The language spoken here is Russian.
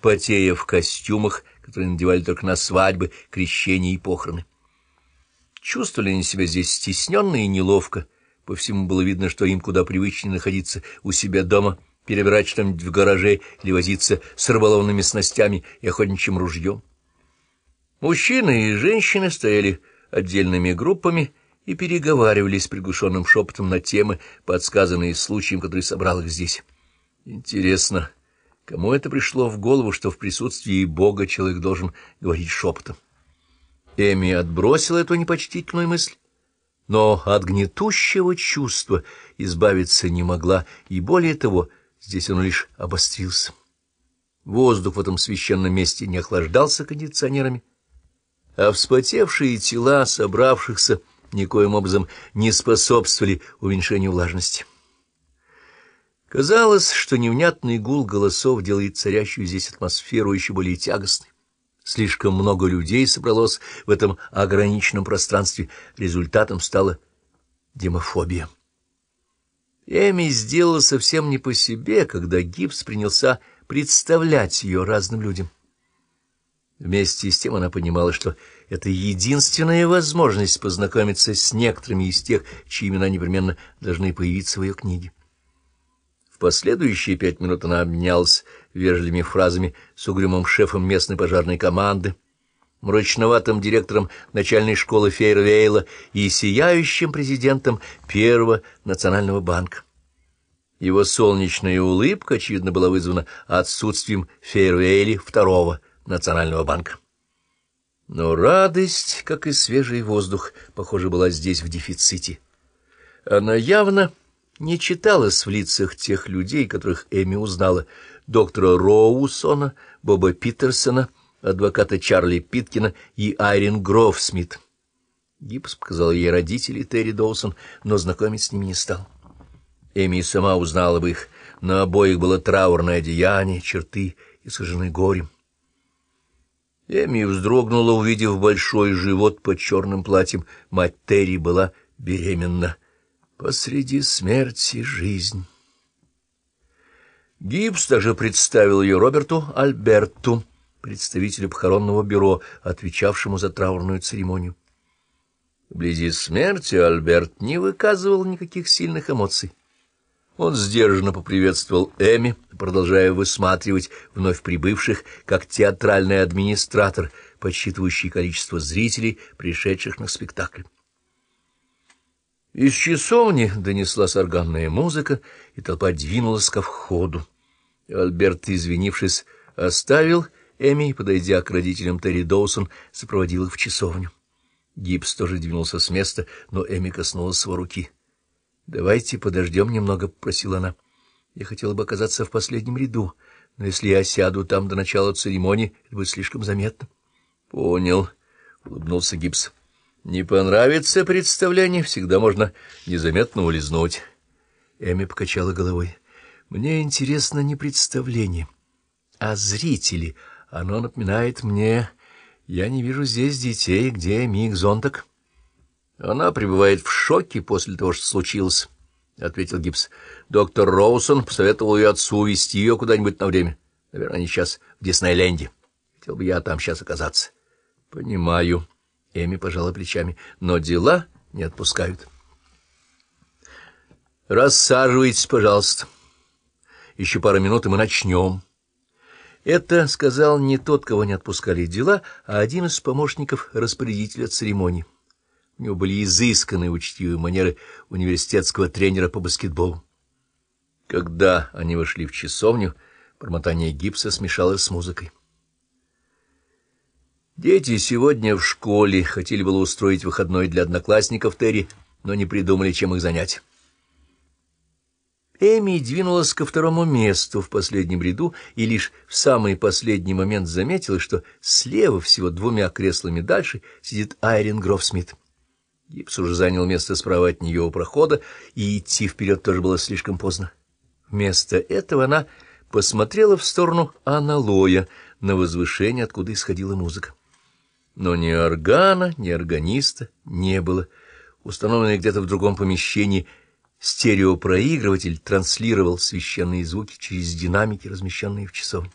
потея в костюмах, которые надевали только на свадьбы, крещения и похороны. Чувствовали они себя здесь стесненно и неловко. По всему было видно, что им куда привычнее находиться у себя дома, перебирать что-нибудь в гараже или возиться с рыболовными снастями и охотничьим ружьем. Мужчины и женщины стояли отдельными группами и переговаривались приглушенным шепотом на темы, подсказанные случаем, который собрал их здесь. Интересно, кому это пришло в голову, что в присутствии Бога человек должен говорить шепотом? Эми отбросила эту непочтительную мысль, но от гнетущего чувства избавиться не могла, и более того, здесь он лишь обострился. Воздух в этом священном месте не охлаждался кондиционерами, а вспотевшие тела собравшихся никоим образом не способствовали уменьшению влажности. Казалось, что невнятный гул голосов делает царящую здесь атмосферу еще более тягостной. Слишком много людей собралось в этом ограниченном пространстве. Результатом стала демофобия. Эми сделала совсем не по себе, когда Гипс принялся представлять ее разным людям. Вместе с тем она понимала, что это единственная возможность познакомиться с некоторыми из тех, чьи имена непременно должны появиться в ее книге. В последующие пять минут она обменялась вежливыми фразами с угрюмым шефом местной пожарной команды, мрачноватым директором начальной школы Фейервейла и сияющим президентом Первого национального банка. Его солнечная улыбка, очевидно, была вызвана отсутствием Фейервейли Второго национального банка. Но радость, как и свежий воздух, похоже, была здесь в дефиците. Она явно не читалась в лицах тех людей, которых Эми узнала, доктора Роусона, Боба Питерсона, адвоката Чарли Питкина и Айрин Грофсмит. Гипс показал ей родителей Терри Доусон, но знакомить с ними не стал. Эми сама узнала бы их. На обоих было траурное одеяние, черты, искажены горем. Эми вздрогнула, увидев большой живот под черным платьем. Мать Терри была беременна. Посреди смерти жизнь. Гибс даже представил ее Роберту Альберту, представителю похоронного бюро, отвечавшему за траурную церемонию. Вблизи смерти Альберт не выказывал никаких сильных эмоций. Он сдержанно поприветствовал Эми, продолжая высматривать вновь прибывших, как театральный администратор, подсчитывающий количество зрителей, пришедших на спектакль. Из часовни донеслась органная музыка, и толпа двинулась ко входу. Альберт, извинившись, оставил Эми и, подойдя к родителям Терри Доусон, сопроводил их в часовню. Гипс тоже двинулся с места, но Эми коснулась его руки. — Давайте подождем немного, — просила она. — Я хотела бы оказаться в последнем ряду, но если я сяду там до начала церемонии, это будет слишком заметно. — Понял, — улыбнулся Гипс. Не понравится представление, всегда можно незаметно улизнуть. Эми покачала головой. Мне интересно не представление, а зрители. Оно напоминает мне... Я не вижу здесь детей. Где Мик Зонтак? Она пребывает в шоке после того, что случилось, — ответил Гибс. Доктор Роусон посоветовал ее отцу увезти ее куда-нибудь на время. Наверное, они сейчас в Диснейленде. Хотел бы я там сейчас оказаться. — Понимаю. Эми пожала плечами. Но дела не отпускают. Рассаживайтесь, пожалуйста. Еще пару минут, и мы начнем. Это сказал не тот, кого не отпускали дела, а один из помощников распорядителя церемонии. У него были изысканные учтивые манеры университетского тренера по баскетболу. Когда они вошли в часовню, промотание гипса смешалось с музыкой. Дети сегодня в школе хотели было устроить выходной для одноклассников Терри, но не придумали, чем их занять. Эми двинулась ко второму месту в последнем ряду и лишь в самый последний момент заметила, что слева, всего двумя креслами дальше, сидит Айрин Грофсмит. Гипс уже занял место справа от нее у прохода, и идти вперед тоже было слишком поздно. Вместо этого она посмотрела в сторону аналоя, на возвышение, откуда исходила музыка. Но ни органа, ни органиста не было. Установленный где-то в другом помещении стереопроигрыватель транслировал священные звуки через динамики, размещенные в часовне.